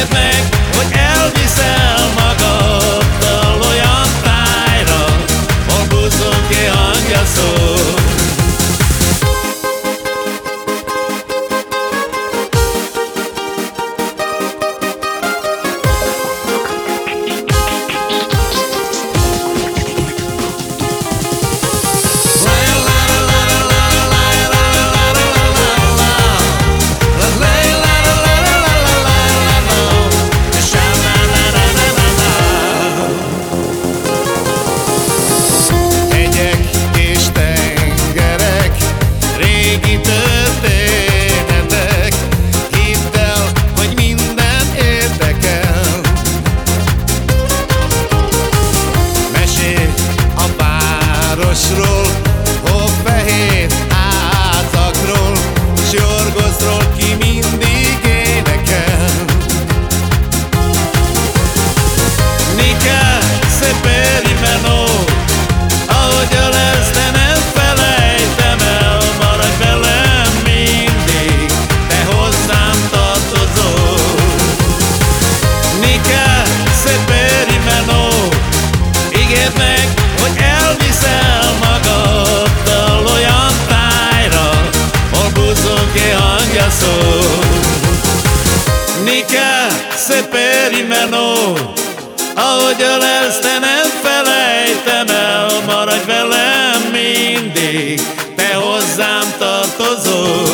ígérd meg, hogy elviszem Monika szeper imenó, ahogyan ezt te nem felejtem el, maradj velem mindig, te hozzám tartozol.